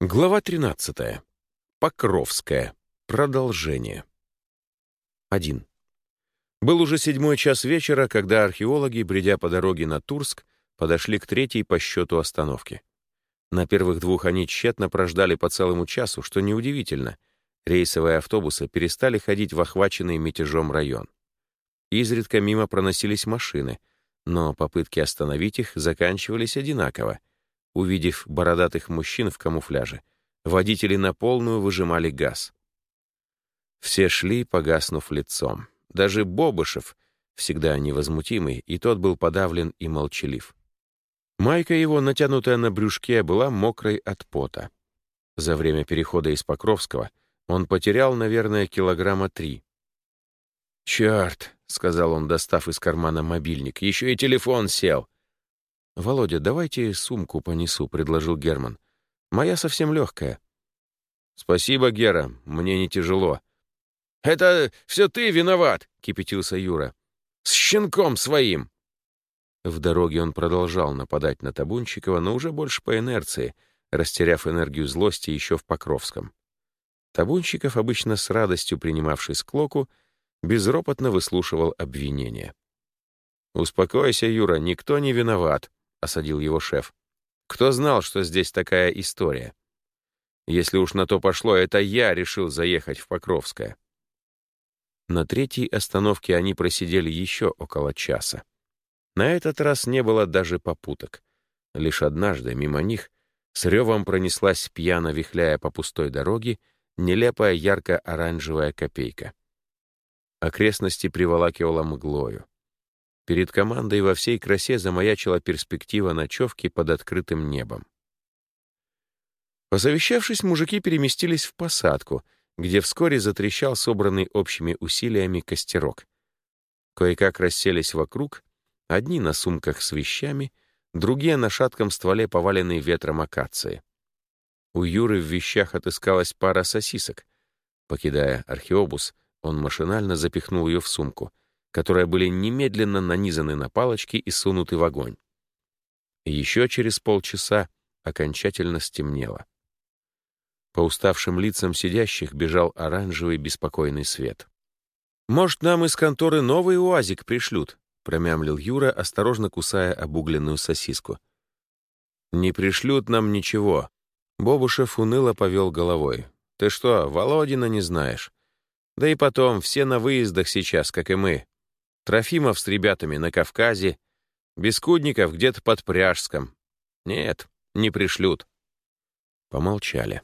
Глава 13. Покровская. Продолжение. 1. Был уже седьмой час вечера, когда археологи, бредя по дороге на Турск, подошли к третьей по счету остановке. На первых двух они тщетно прождали по целому часу, что неудивительно. Рейсовые автобусы перестали ходить в охваченный мятежом район. Изредка мимо проносились машины, но попытки остановить их заканчивались одинаково — Увидев бородатых мужчин в камуфляже, водители на полную выжимали газ. Все шли, погаснув лицом. Даже Бобышев, всегда невозмутимый, и тот был подавлен и молчалив. Майка его, натянутая на брюшке, была мокрой от пота. За время перехода из Покровского он потерял, наверное, килограмма три. «Черт!» — сказал он, достав из кармана мобильник. «Еще и телефон сел!» «Володя, давайте сумку понесу», — предложил Герман. «Моя совсем легкая». «Спасибо, Гера, мне не тяжело». «Это все ты виноват», — кипятился Юра. «С щенком своим». В дороге он продолжал нападать на Табунчикова, но уже больше по инерции, растеряв энергию злости еще в Покровском. Табунчиков, обычно с радостью принимавший склоку, безропотно выслушивал обвинения. «Успокойся, Юра, никто не виноват», — осадил его шеф. «Кто знал, что здесь такая история? Если уж на то пошло, это я решил заехать в Покровское». На третьей остановке они просидели еще около часа. На этот раз не было даже попуток. Лишь однажды мимо них с ревом пронеслась пьяно вихляя по пустой дороге нелепая ярко-оранжевая копейка. Окрестности приволакивала мглою. Перед командой во всей красе замаячила перспектива ночевки под открытым небом. Посовещавшись, мужики переместились в посадку, где вскоре затрещал собранный общими усилиями костерок. Кое-как расселись вокруг, одни на сумках с вещами, другие на шатком стволе поваленной ветром акации. У Юры в вещах отыскалась пара сосисок. Покидая археобус, он машинально запихнул ее в сумку — которые были немедленно нанизаны на палочки и сунуты в огонь. Еще через полчаса окончательно стемнело. По уставшим лицам сидящих бежал оранжевый беспокойный свет. «Может, нам из конторы новый уазик пришлют?» — промямлил Юра, осторожно кусая обугленную сосиску. «Не пришлют нам ничего». Бобушев уныло повел головой. «Ты что, Володина не знаешь? Да и потом, все на выездах сейчас, как и мы. Трофимов с ребятами на Кавказе, Бескудников где-то под Пряжском. Нет, не пришлют. Помолчали.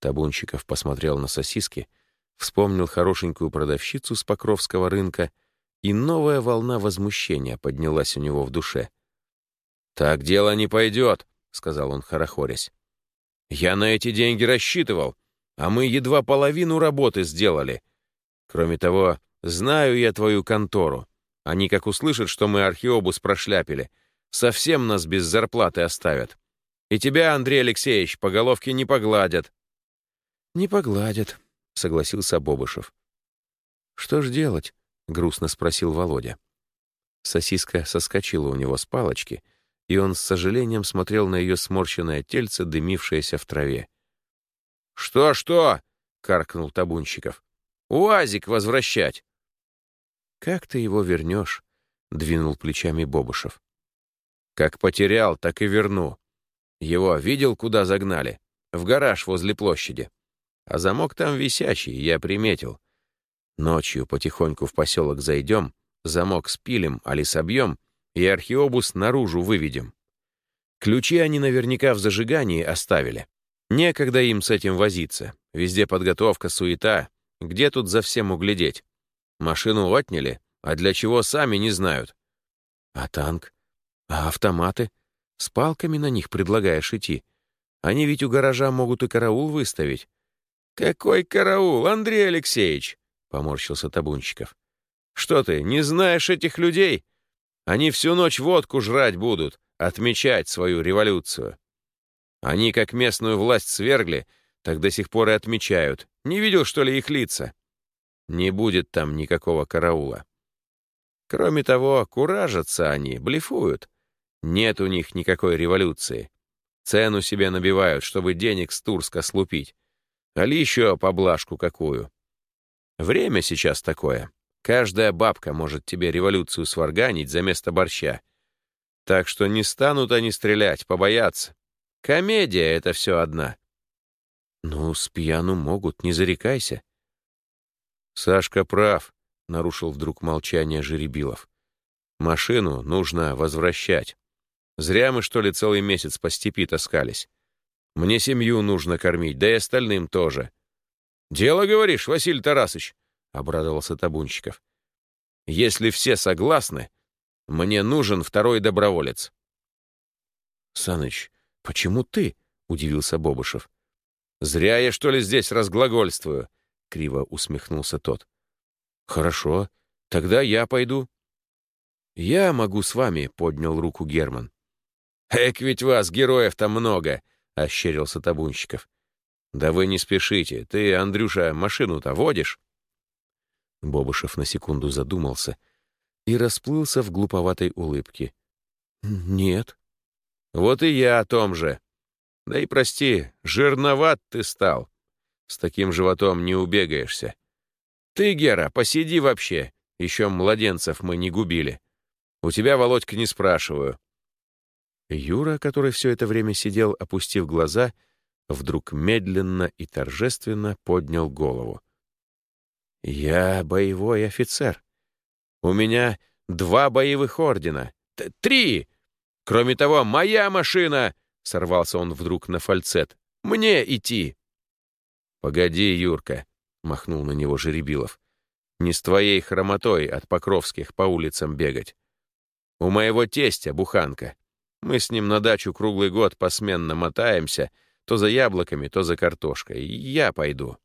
Табунчиков посмотрел на сосиски, вспомнил хорошенькую продавщицу с Покровского рынка, и новая волна возмущения поднялась у него в душе. «Так дело не пойдет», — сказал он, хорохорясь. «Я на эти деньги рассчитывал, а мы едва половину работы сделали. Кроме того, знаю я твою контору. Они, как услышат, что мы археобус прошляпили, совсем нас без зарплаты оставят. И тебя, Андрей Алексеевич, по головке не погладят». «Не погладят», — согласился Бобышев. «Что ж делать?» — грустно спросил Володя. Сосиска соскочила у него с палочки, и он с сожалением смотрел на ее сморщенное тельце, дымившееся в траве. «Что-что?» — каркнул Табунщиков. «Уазик возвращать!» «Как ты его вернешь?» — двинул плечами Бобушев. «Как потерял, так и верну. Его видел, куда загнали? В гараж возле площади. А замок там висячий, я приметил. Ночью потихоньку в поселок зайдем, замок спилим, али собьем, и археобус наружу выведем. Ключи они наверняка в зажигании оставили. Некогда им с этим возиться. Везде подготовка, суета. Где тут за всем углядеть? Машину отняли, а для чего сами не знают. А танк? А автоматы? С палками на них предлагаешь идти? Они ведь у гаража могут и караул выставить. «Какой караул, Андрей Алексеевич?» — поморщился Табунчиков. «Что ты, не знаешь этих людей? Они всю ночь водку жрать будут, отмечать свою революцию. Они, как местную власть свергли, так до сих пор и отмечают. Не видел, что ли, их лица? Не будет там никакого караула. Кроме того, куражатся они, блефуют. Нет у них никакой революции. Цену себе набивают, чтобы денег с Турска слупить. Али еще поблажку какую. Время сейчас такое. Каждая бабка может тебе революцию сварганить за место борща. Так что не станут они стрелять, побояться. Комедия — это все одна. Ну, с пьяну могут, не зарекайся. Сашка прав, — нарушил вдруг молчание Жеребилов. Машину нужно возвращать. Зря мы, что ли, целый месяц по степи таскались. Мне семью нужно кормить, да и остальным тоже. «Дело, говоришь, Василий Тарасович?» — обрадовался Табунщиков. «Если все согласны, мне нужен второй доброволец». «Саныч, почему ты?» — удивился Бобышев. «Зря я, что ли, здесь разглагольствую?» — криво усмехнулся тот. «Хорошо, тогда я пойду». «Я могу с вами», — поднял руку Герман. «Эк ведь вас, героев-то много!» — ощерился Табунщиков. «Да вы не спешите. Ты, Андрюша, машину-то водишь?» Бобышев на секунду задумался и расплылся в глуповатой улыбке. «Нет». «Вот и я о том же. Да и прости, жирноват ты стал. С таким животом не убегаешься. Ты, Гера, посиди вообще. Еще младенцев мы не губили. У тебя, Володька, не спрашиваю. Юра, который все это время сидел, опустив глаза, вдруг медленно и торжественно поднял голову. «Я боевой офицер. У меня два боевых ордена. Т Три! Кроме того, моя машина!» — сорвался он вдруг на фальцет. «Мне идти!» «Погоди, Юрка!» — махнул на него Жеребилов. «Не с твоей хромотой от Покровских по улицам бегать. У моего тестя буханка. Мы с ним на дачу круглый год посменно мотаемся, то за яблоками, то за картошкой. Я пойду.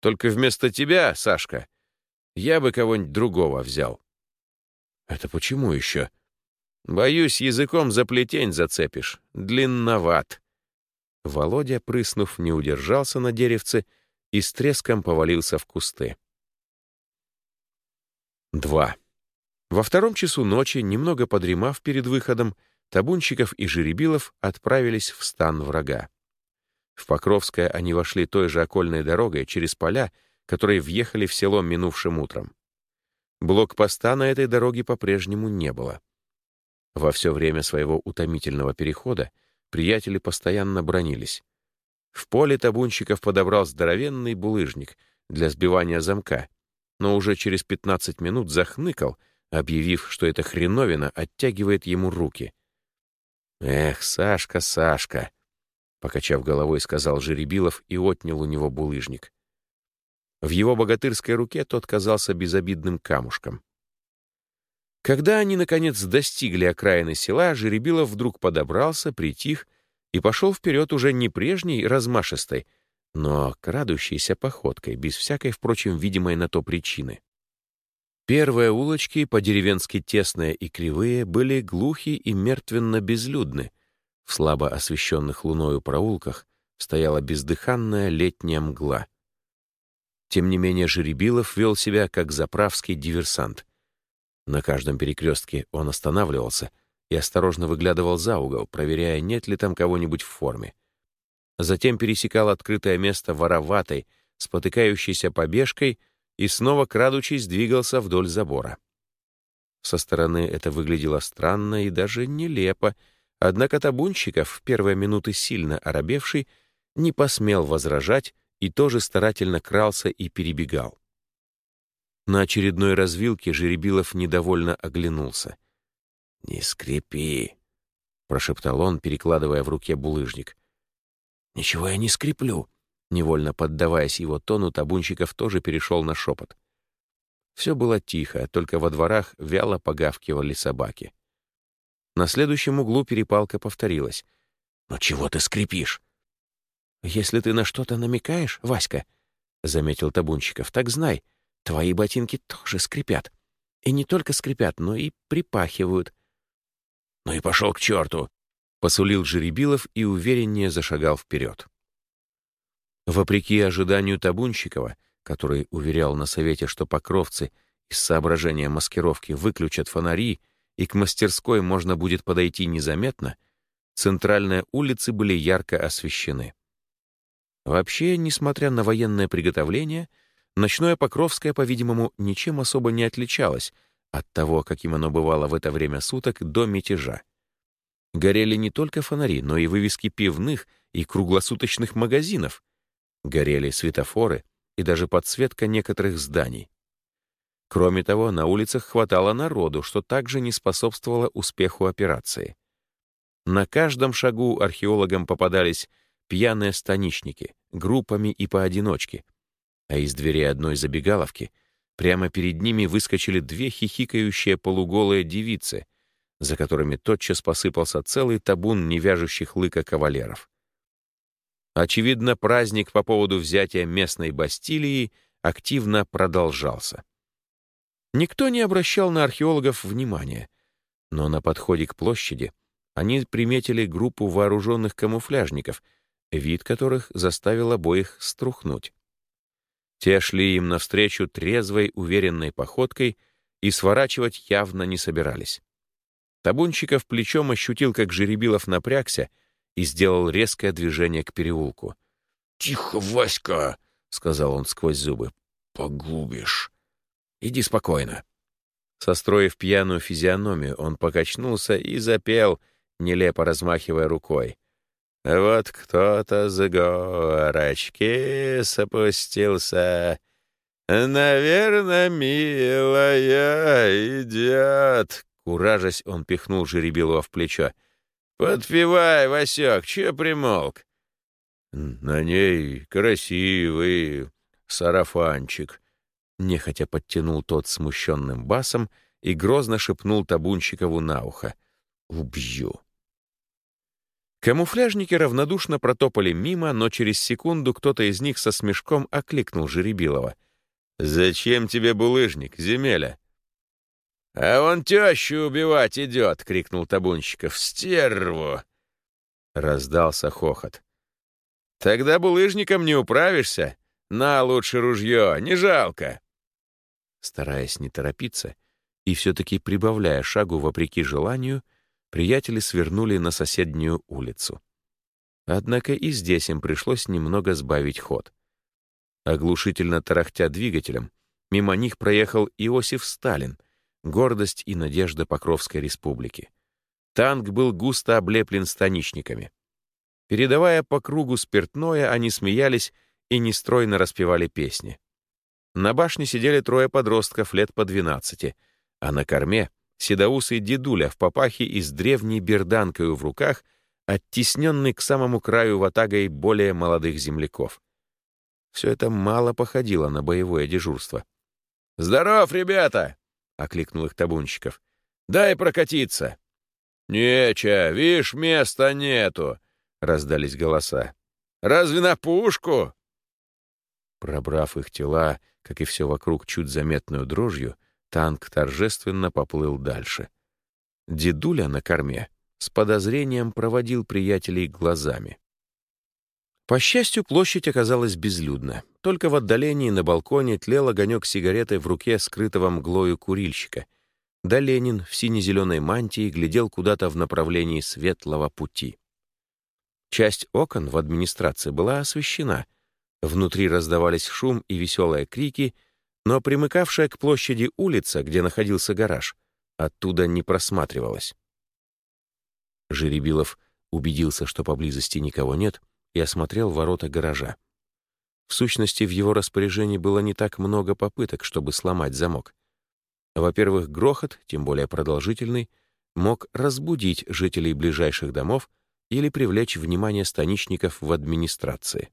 Только вместо тебя, Сашка, я бы кого-нибудь другого взял. Это почему еще? Боюсь, языком за плетень зацепишь. Длинноват. Володя, прыснув, не удержался на деревце и с треском повалился в кусты. Два. Во втором часу ночи, немного подремав перед выходом, Табунщиков и Жеребилов отправились в стан врага. В Покровское они вошли той же окольной дорогой через поля, которые въехали в село минувшим утром. Блокпоста на этой дороге по-прежнему не было. Во все время своего утомительного перехода приятели постоянно бронились. В поле табунщиков подобрал здоровенный булыжник для сбивания замка, но уже через 15 минут захныкал, объявив, что эта хреновина оттягивает ему руки — «Эх, Сашка, Сашка!» — покачав головой, сказал Жеребилов и отнял у него булыжник. В его богатырской руке тот казался безобидным камушком. Когда они, наконец, достигли окраины села, Жеребилов вдруг подобрался, притих и пошел вперед уже не прежней размашистой, но крадущейся походкой, без всякой, впрочем, видимой на то причины. Первые улочки, по-деревенски тесные и кривые, были глухи и мертвенно-безлюдны. В слабо освещенных луною проулках стояла бездыханная летняя мгла. Тем не менее Жеребилов вел себя как заправский диверсант. На каждом перекрестке он останавливался и осторожно выглядывал за угол, проверяя, нет ли там кого-нибудь в форме. Затем пересекал открытое место вороватой, спотыкающейся побежкой — и снова, крадучись, двигался вдоль забора. Со стороны это выглядело странно и даже нелепо, однако табунщиков, в первые минуты сильно оробевший, не посмел возражать и тоже старательно крался и перебегал. На очередной развилке Жеребилов недовольно оглянулся. «Не скрипи», — прошептал он, перекладывая в руке булыжник. «Ничего я не скреплю», Невольно поддаваясь его тону, Табунщиков тоже перешел на шепот. Все было тихо, только во дворах вяло погавкивали собаки. На следующем углу перепалка повторилась. «Ну чего ты скрипишь?» «Если ты на что-то намекаешь, Васька», — заметил Табунщиков, — «так знай, твои ботинки тоже скрипят. И не только скрипят, но и припахивают». «Ну и пошел к черту!» — посулил Жеребилов и увереннее зашагал вперед. Вопреки ожиданию Табунщикова, который уверял на совете, что покровцы из соображения маскировки выключат фонари и к мастерской можно будет подойти незаметно, Центральные улицы были ярко освещены. Вообще, несмотря на военное приготовление, ночное Покровское, по-видимому, ничем особо не отличалось от того, каким оно бывало в это время суток до мятежа. Горели не только фонари, но и вывески пивных и круглосуточных магазинов. Горели светофоры и даже подсветка некоторых зданий. Кроме того, на улицах хватало народу, что также не способствовало успеху операции. На каждом шагу археологам попадались пьяные станичники, группами и поодиночке, а из двери одной забегаловки прямо перед ними выскочили две хихикающие полуголые девицы, за которыми тотчас посыпался целый табун невяжущих лыка кавалеров. Очевидно, праздник по поводу взятия местной Бастилии активно продолжался. Никто не обращал на археологов внимания, но на подходе к площади они приметили группу вооруженных камуфляжников, вид которых заставил обоих струхнуть. Те шли им навстречу трезвой, уверенной походкой и сворачивать явно не собирались. Табунчиков плечом ощутил, как Жеребилов напрягся и сделал резкое движение к переулку. «Тихо, Васька!» — сказал он сквозь зубы. «Погубишь!» Иди спокойно». Состроив пьяную физиономию, он покачнулся и запел, нелепо размахивая рукой. «Вот кто-то с горочки спустился, наверное, милая идет». Куражась, он пихнул Жеребилова в плечо. «Подпевай, Васек, че примолк?» «На ней красивый сарафанчик», Нехотя подтянул тот смущенным басом и грозно шепнул Табунчикову на ухо. «Убью!» Камуфляжники равнодушно протопали мимо, но через секунду кто-то из них со смешком окликнул Жеребилова. «Зачем тебе булыжник, земеля?» «А он тещу убивать идет!» — крикнул Табунчиков. «Стерву!» Раздался хохот. «Тогда булыжником не управишься. На лучше ружье, не жалко!» Стараясь не торопиться и все-таки прибавляя шагу вопреки желанию, приятели свернули на соседнюю улицу. Однако и здесь им пришлось немного сбавить ход. Оглушительно тарахтя двигателем, мимо них проехал Иосиф Сталин, гордость и надежда Покровской республики. Танк был густо облеплен станичниками. Передавая по кругу спиртное, они смеялись и нестройно распевали песни. На башне сидели трое подростков лет по двенадцати, а на корме — седоусый дедуля в папахе и с древней берданкою в руках, оттесненный к самому краю ватагой более молодых земляков. Все это мало походило на боевое дежурство. «Здоров, ребята!» — окликнул их табунщиков. «Дай прокатиться!» «Неча, вишь, места нету!» — раздались голоса. «Разве на пушку?» Пробрав их тела, как и все вокруг чуть заметную дрожью, танк торжественно поплыл дальше. Дедуля на корме с подозрением проводил приятелей глазами. По счастью, площадь оказалась безлюдна. Только в отдалении на балконе тлел огонек сигареты в руке скрытого мглою курильщика. Да Ленин в сине-зеленой мантии глядел куда-то в направлении светлого пути. Часть окон в администрации была освещена — Внутри раздавались шум и веселые крики, но примыкавшая к площади улица, где находился гараж, оттуда не просматривалась. Жеребилов убедился, что поблизости никого нет, и осмотрел ворота гаража. В сущности, в его распоряжении было не так много попыток, чтобы сломать замок. Во-первых, грохот, тем более продолжительный, мог разбудить жителей ближайших домов или привлечь внимание станичников в администрации.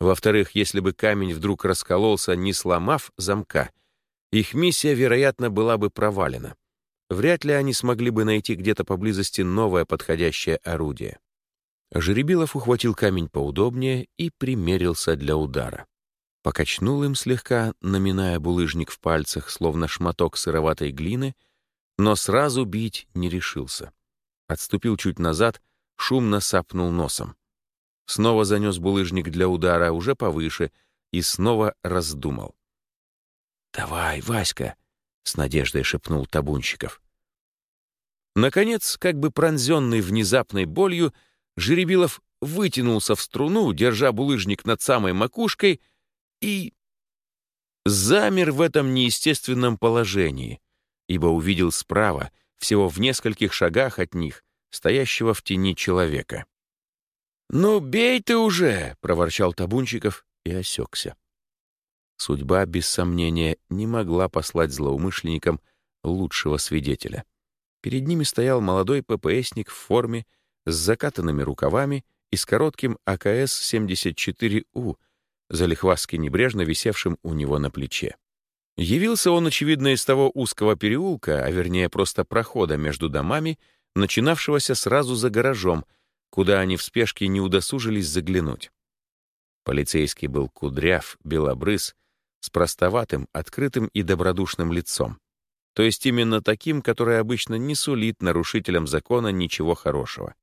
Во-вторых, если бы камень вдруг раскололся, не сломав замка, их миссия, вероятно, была бы провалена. Вряд ли они смогли бы найти где-то поблизости новое подходящее орудие. Жеребилов ухватил камень поудобнее и примерился для удара. Покачнул им слегка, наминая булыжник в пальцах, словно шматок сыроватой глины, но сразу бить не решился. Отступил чуть назад, шумно сапнул носом. Снова занес булыжник для удара уже повыше и снова раздумал. «Давай, Васька!» — с надеждой шепнул Табунщиков. Наконец, как бы пронзенный внезапной болью, Жеребилов вытянулся в струну, держа булыжник над самой макушкой, и замер в этом неестественном положении, ибо увидел справа, всего в нескольких шагах от них, стоящего в тени человека. «Ну, бей ты уже!» — проворчал Табунчиков и осекся. Судьба, без сомнения, не могла послать злоумышленникам лучшего свидетеля. Перед ними стоял молодой ППСник в форме с закатанными рукавами и с коротким АКС-74У, залихвастски небрежно висевшим у него на плече. Явился он, очевидно, из того узкого переулка, а вернее просто прохода между домами, начинавшегося сразу за гаражом, куда они в спешке не удосужились заглянуть. Полицейский был кудряв, белобрыс, с простоватым, открытым и добродушным лицом. То есть именно таким, которое обычно не сулит нарушителям закона ничего хорошего.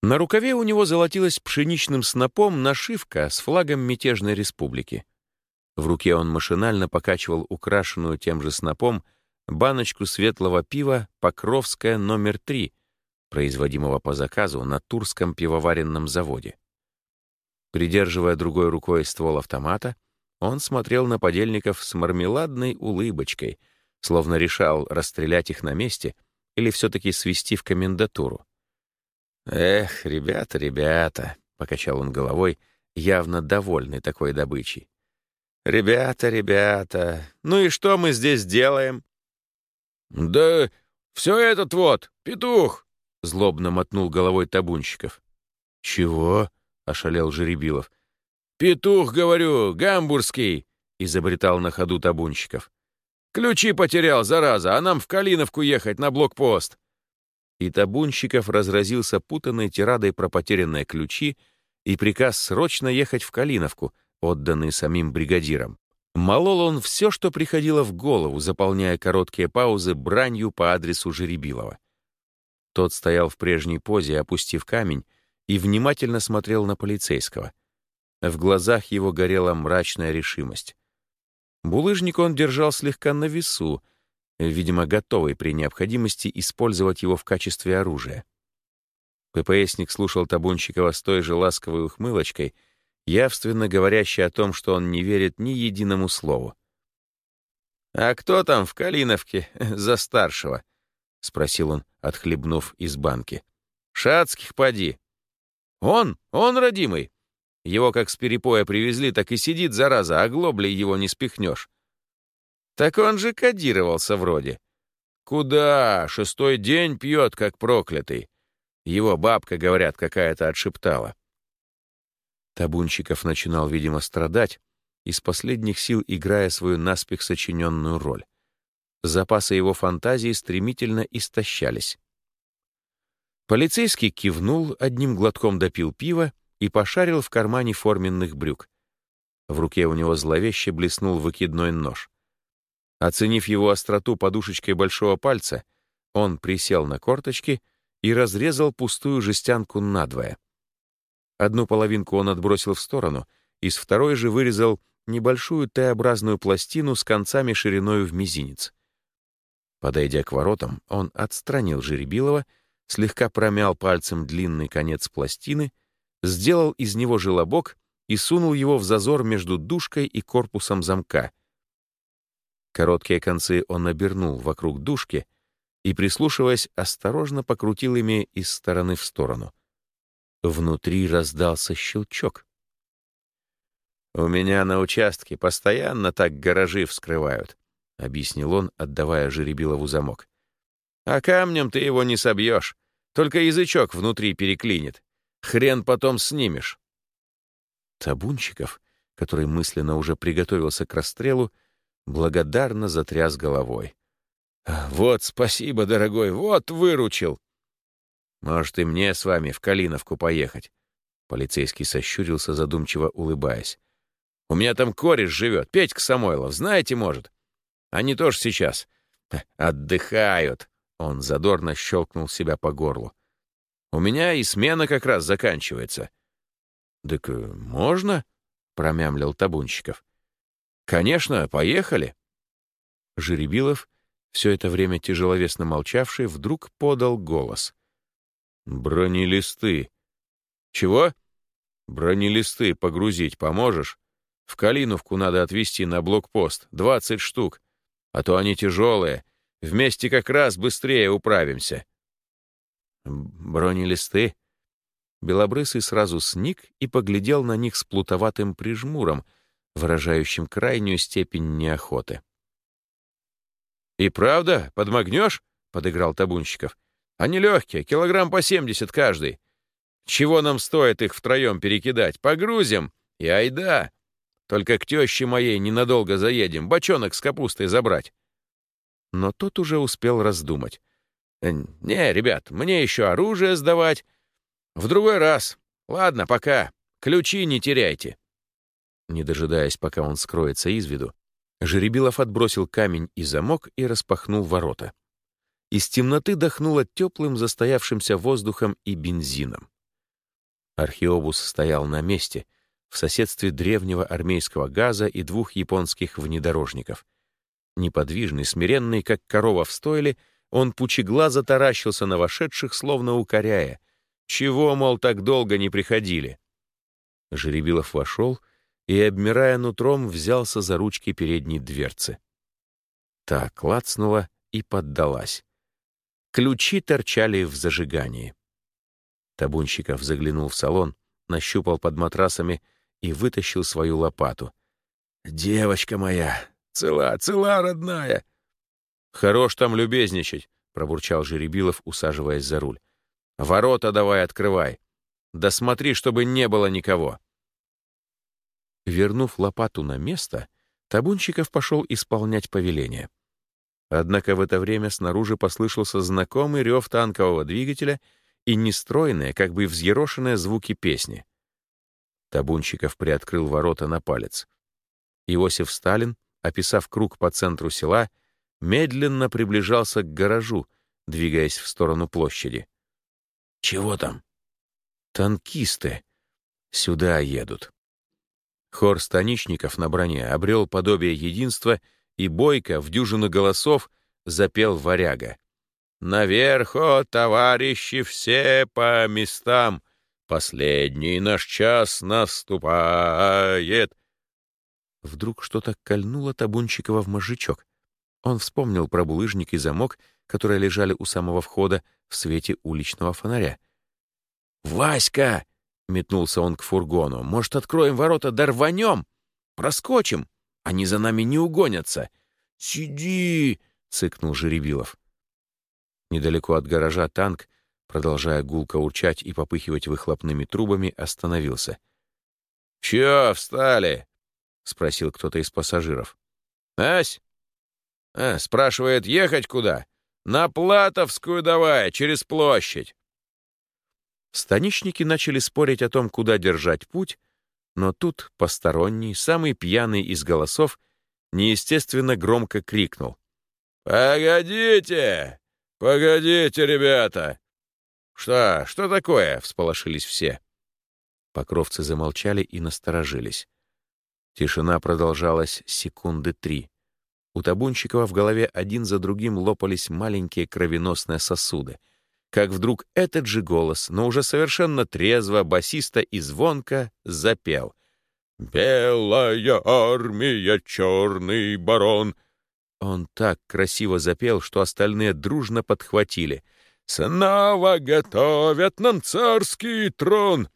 На рукаве у него золотилась пшеничным снопом нашивка с флагом мятежной республики. В руке он машинально покачивал украшенную тем же снопом баночку светлого пива «Покровская номер 3», производимого по заказу на Турском пивоваренном заводе. Придерживая другой рукой ствол автомата, он смотрел на подельников с мармеладной улыбочкой, словно решал, расстрелять их на месте или все-таки свести в комендатуру. «Эх, ребята, ребята», — покачал он головой, явно довольный такой добычей. «Ребята, ребята, ну и что мы здесь делаем?» «Да все этот вот, петух!» — злобно мотнул головой табунщиков. «Чего?» — ошалел Жеребилов. «Петух, говорю, гамбургский!» — изобретал на ходу табунщиков. «Ключи потерял, зараза, а нам в Калиновку ехать на блокпост!» И табунщиков разразился путанной тирадой про потерянные ключи и приказ срочно ехать в Калиновку, отданный самим бригадиром. Молол он все, что приходило в голову, заполняя короткие паузы бранью по адресу Жеребилова. Тот стоял в прежней позе, опустив камень, и внимательно смотрел на полицейского. В глазах его горела мрачная решимость. Булыжник он держал слегка на весу, видимо, готовый при необходимости использовать его в качестве оружия. ППСник слушал Табунчикова с той же ласковой ухмылочкой, явственно говорящей о том, что он не верит ни единому слову. «А кто там в Калиновке за старшего?» — спросил он, отхлебнув из банки. «Шацких поди». «Он, он, родимый. Его как с перепоя привезли, так и сидит, зараза, а глоблей его не спихнешь. Так он же кодировался вроде. Куда? Шестой день пьет, как проклятый. Его бабка, говорят, какая-то отшептала. Табунчиков начинал, видимо, страдать, из последних сил играя свою наспех сочиненную роль. Запасы его фантазии стремительно истощались. Полицейский кивнул, одним глотком допил пива и пошарил в кармане форменных брюк. В руке у него зловеще блеснул выкидной нож. Оценив его остроту подушечкой большого пальца, он присел на корточки и разрезал пустую жестянку надвое. Одну половинку он отбросил в сторону, из второй же вырезал небольшую Т-образную пластину с концами шириной в мизинец. Подойдя к воротам, он отстранил Жеребилова, слегка промял пальцем длинный конец пластины, сделал из него желобок и сунул его в зазор между дужкой и корпусом замка — Короткие концы он обернул вокруг дужки и, прислушиваясь, осторожно покрутил ими из стороны в сторону. Внутри раздался щелчок. «У меня на участке постоянно так гаражи вскрывают», — объяснил он, отдавая Жеребилову замок. «А камнем ты его не собьешь, только язычок внутри переклинит. Хрен потом снимешь». Табунчиков, который мысленно уже приготовился к расстрелу, благодарно затряс головой. «Вот, спасибо, дорогой, вот выручил!» «Может, и мне с вами в Калиновку поехать?» Полицейский сощурился, задумчиво улыбаясь. «У меня там кореш живет, Петька Самойлов, знаете, может? Они тоже сейчас отдыхают!» Он задорно щелкнул себя по горлу. «У меня и смена как раз заканчивается». «Так э, можно?» — промямлил Табунщиков. «Конечно, поехали». Жеребилов все это время тяжеловесно молчавший, вдруг подал голос. «Бронелисты!» «Чего?» «Бронелисты погрузить поможешь? В Калиновку надо отвезти на блокпост, двадцать штук, а то они тяжелые, вместе как раз быстрее управимся». «Бронелисты?» Белобрысый сразу сник и поглядел на них с плутоватым прижмуром, выражающим крайнюю степень неохоты. «И правда, подмогнешь?» — подыграл Табунщиков. «Они легкие, килограмм по семьдесят каждый. Чего нам стоит их втроем перекидать? Погрузим и айда! Только к теще моей ненадолго заедем, бочонок с капустой забрать». Но тот уже успел раздумать. «Не, ребят, мне еще оружие сдавать, в другой раз. Ладно, пока. Ключи не теряйте. Не дожидаясь, пока он скроется из виду, Жеребилов отбросил камень и замок и распахнул ворота. Из темноты дохнуло теплым застоявшимся воздухом и бензином. Археобус стоял на месте, в соседстве древнего армейского газа и двух японских внедорожников. Неподвижный, смиренный, как корова в стойле, он пучеглазо таращился на вошедших, словно укоряя — чего, мол, так долго не приходили? Жеребилов вошел и, обмирая нутром, взялся за ручки передней дверцы. Так клацнула и поддалась. Ключи торчали в зажигании. Табунщиков заглянул в салон, нащупал под матрасами и вытащил свою лопату. «Девочка моя! Цела, цела, родная!» «Хорош там любезничать!» — пробурчал Жеребилов, усаживаясь за руль. Ворота давай открывай. Да смотри, чтобы не было никого. Вернув лопату на место, Табунчиков пошел исполнять повеление. Однако в это время снаружи послышался знакомый рев танкового двигателя и нестройные, как бы взъерошенные звуки песни. Табунчиков приоткрыл ворота на палец. Иосиф Сталин, описав круг по центру села, медленно приближался к гаражу, двигаясь в сторону площади. «Чего там?» «Танкисты. Сюда едут». Хор станичников на броне обрел подобие единства, и бойко в дюжину голосов запел варяга. «Наверх, о, товарищи, все по местам! Последний наш час наступает!» Вдруг что-то кольнуло Табунчикова в мозжечок. Он вспомнил про булыжник и замок, которые лежали у самого входа, в свете уличного фонаря. «Васька!» — метнулся он к фургону. «Может, откроем ворота да рванем? Проскочим? Они за нами не угонятся!» «Сиди!» — цыкнул Жеребилов. Недалеко от гаража танк, продолжая гулко урчать и попыхивать выхлопными трубами, остановился. «Чё встали?» — спросил кто-то из пассажиров. «Ась?» а, «Спрашивает, ехать куда?» «На Платовскую давай, через площадь!» Станичники начали спорить о том, куда держать путь, но тут посторонний, самый пьяный из голосов, неестественно громко крикнул. «Погодите! Погодите, ребята!» «Что? Что такое?» — всполошились все. Покровцы замолчали и насторожились. Тишина продолжалась секунды три. У Табунчикова в голове один за другим лопались маленькие кровеносные сосуды. Как вдруг этот же голос, но уже совершенно трезво, басиста и звонко запел. «Белая армия, черный барон!» Он так красиво запел, что остальные дружно подхватили. «Снова готовят нам царский трон!»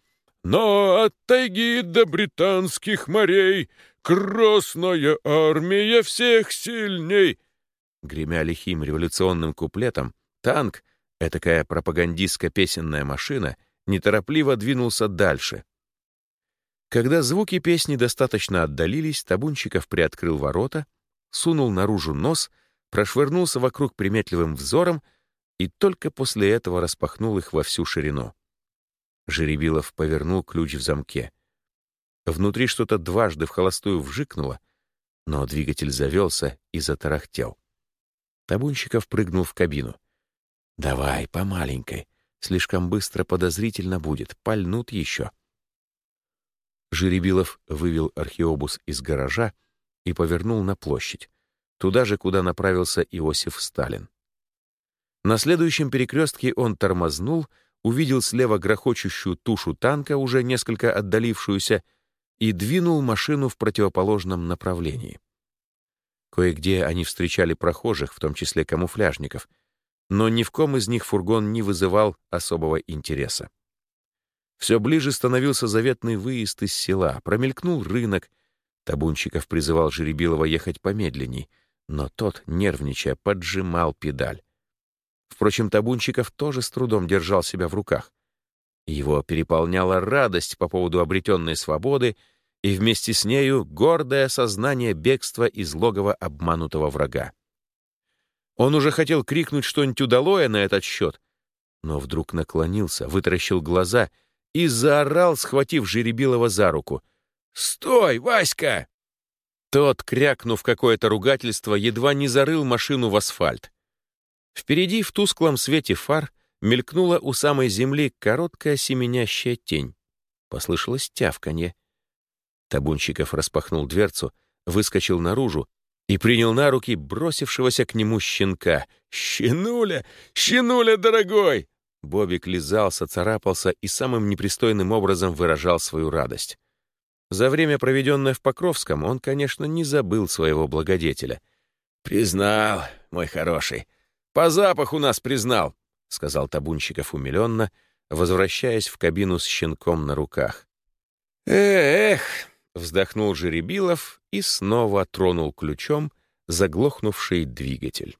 Но от тайги до британских морей Красная армия всех сильней!» Гремя лихим революционным куплетом, танк, этакая пропагандистско-песенная машина, неторопливо двинулся дальше. Когда звуки песни достаточно отдалились, Табунчиков приоткрыл ворота, сунул наружу нос, прошвырнулся вокруг приметливым взором и только после этого распахнул их во всю ширину. Жеребилов повернул ключ в замке. Внутри что-то дважды в холостую вжикнуло, но двигатель завелся и затарахтел. Табунщиков прыгнул в кабину. «Давай, по маленькой. Слишком быстро подозрительно будет. Пальнут еще». Жеребилов вывел археобус из гаража и повернул на площадь. туда же, куда направился Иосиф Сталин. На следующем перекрестке он тормознул, увидел слева грохочущую тушу танка, уже несколько отдалившуюся, и двинул машину в противоположном направлении. Кое-где они встречали прохожих, в том числе камуфляжников, но ни в ком из них фургон не вызывал особого интереса. Все ближе становился заветный выезд из села, промелькнул рынок. Табунчиков призывал Жеребилова ехать помедленней, но тот, нервничая, поджимал педаль. Впрочем, Табунчиков тоже с трудом держал себя в руках. Его переполняла радость по поводу обретенной свободы и вместе с нею гордое сознание бегства из логова обманутого врага. Он уже хотел крикнуть что-нибудь удалое на этот счет, но вдруг наклонился, вытаращил глаза и заорал, схватив Жеребилова за руку. «Стой, Васька!» Тот, крякнув какое-то ругательство, едва не зарыл машину в асфальт. Впереди, в тусклом свете фар, мелькнула у самой земли короткая семенящая тень. Послышалось тявканье. Табунщиков распахнул дверцу, выскочил наружу и принял на руки бросившегося к нему щенка. «Щенуля! Щенуля, дорогой!» Бобик лизался, царапался и самым непристойным образом выражал свою радость. За время, проведенное в Покровском, он, конечно, не забыл своего благодетеля. «Признал, мой хороший. По запаху нас признал», — сказал Табунщиков умиленно, возвращаясь в кабину с щенком на руках. «Эх!» — вздохнул Жеребилов и снова тронул ключом заглохнувший двигатель.